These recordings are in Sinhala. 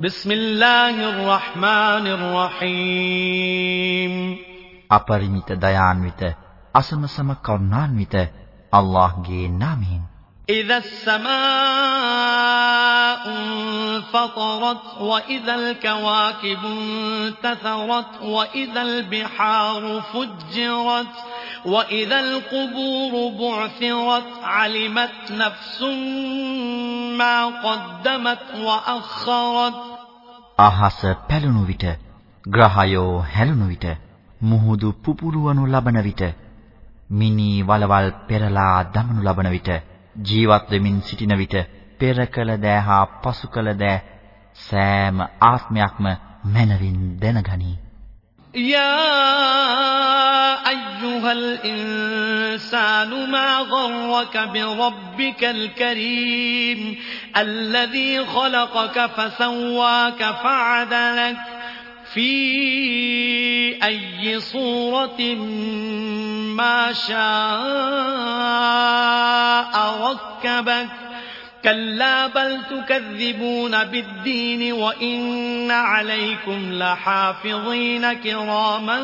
بسم الله الرحمن الرحيم අපරිමිත දයාන්විත අසමසම කරුණාන්විත අල්ලාහ්ගේ නාමයෙන් إذا السماء انفطرت وإذا الكواكب انتثرت وإذا البحار فجرت وإذا القبور بعثرت علمت نفس ما قدمت وأخرت අහස පැලුණු විට ග්‍රහයෝ හැලුණු විට මුහුදු පුපුරවනු ලබන විට මිනි වලවල් පෙරලා දමනු ලබන විට ජීවත් වෙමින් සිටින විට පෙර කළ දෑ හා පසු කළ දෑ සෑම ආත්මයක්ම මනවින් දැනගනී. යා අයියුහල් ඉන් الإنسان ما غرك بربك الكريم الذي خلقك فسواك فعدلك في أي صورة ما شاء ركبك كلا بل تكذبون بالدين وإن عليكم لحافظين كراما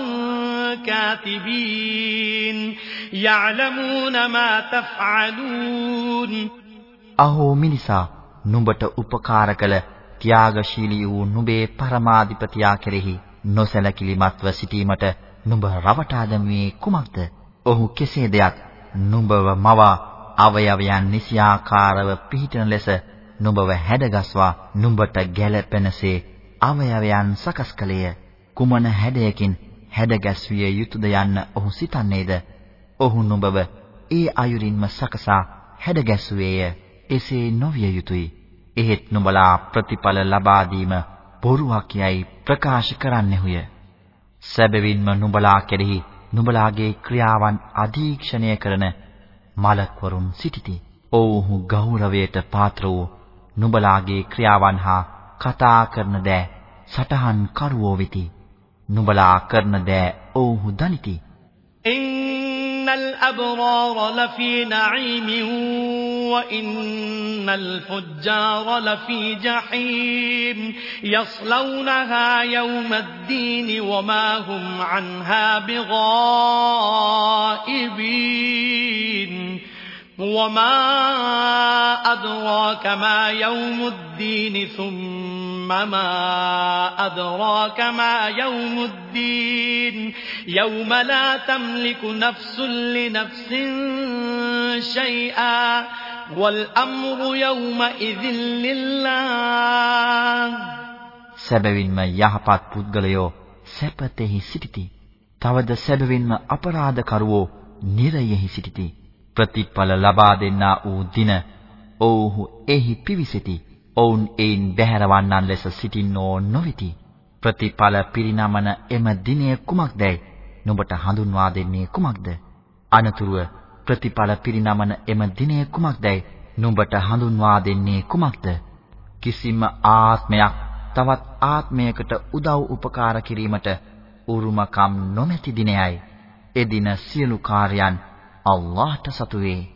كاتبين يعلمون ما تفعلون أهو මිනිසා නුඹට උපකාර කළ ත්‍යාගශීලී වූ නුඹේ පරමාධිපතියා කෙරෙහි නොසැලකිලිමත්ව සිටීමට නුඹ රවටා දැමුවේ කුමක්ද? ඔහු කෙසේ දෙයක් නුඹව මවා අවයවයන් නිසියාකාරව පිහිටන ලෙස නුඹව හැඩගස්වා නුඹට ගැළපෙනසේ අවයවයන් සකස් කළේය. කුමන හැඩයකින් හැඩගැස්විය යුතුයද යන්න ඔහු සිතන්නේද? ඔහු නුඹව ඒ අයුරින්ම සකසා හැඩගැස්ුවේය. එසේ නොවිය යුතුය. එහෙත් නුඹලා ප්‍රතිඵල ලබා දීම බොරුවක් යයි ප්‍රකාශ කරන්නෙහුය. සැබවින්ම නුඹලා කෙරෙහි නුඹලාගේ ක්‍රියාවන් අධීක්ෂණය කරන මලක්වරුන් සිටිති. ඔව්හු ගෞරවයට පාත්‍ර වූ නුඹලාගේ ක්‍රියාවන් හා කතා කරන දෑ සටහන් කරුවෝ වෙති. නුඹලා කරන දෑ ඔව්හු දනිති. إن الأبرار لفي نعيم وإن الفجار لفي جحيم يصلونها يوم الدين وما هم عنها بغائبين وما أدراك ما يوم الدين ثم ما أدراك ما يوم الدين يوم لا تملك نفس لنفس شيئا والأمر يومئذ لله සැබවින්ම යහපත් පුද්ගලයෝ සැපතෙහි සිටිති. තවද සැබවින්ම අපරාධකරුවෝ නිරයෙහි සිටිති. ප්‍රතිඵල ලබා දෙන්නා වූ දින ඔව්හු එහි පිවිසෙති. ඔවුන් ඒන් බැහැරවන්නන් ලෙස සිටින්නෝ නොවිති. ප්‍රතිඵල පිරිනමන එම දිනය කුමක්දයි? නුඹට හඳුන්වා දෙන්නේ කුමක්ද? අනතුරුව ප්‍රතිඵල පිරිනමන එම දිනය කුමක්දයි? නුඹට හඳුන්වා දෙන්නේ කුමක්ද? කිසිම ආත්මයක් තවත් ආත්මයකට උදව් උපකාර කිරීමට උරුමකම් නොමැති දිනයයි. එදින සියලු කාර්යයන් අල්ලාහට සතු වේ.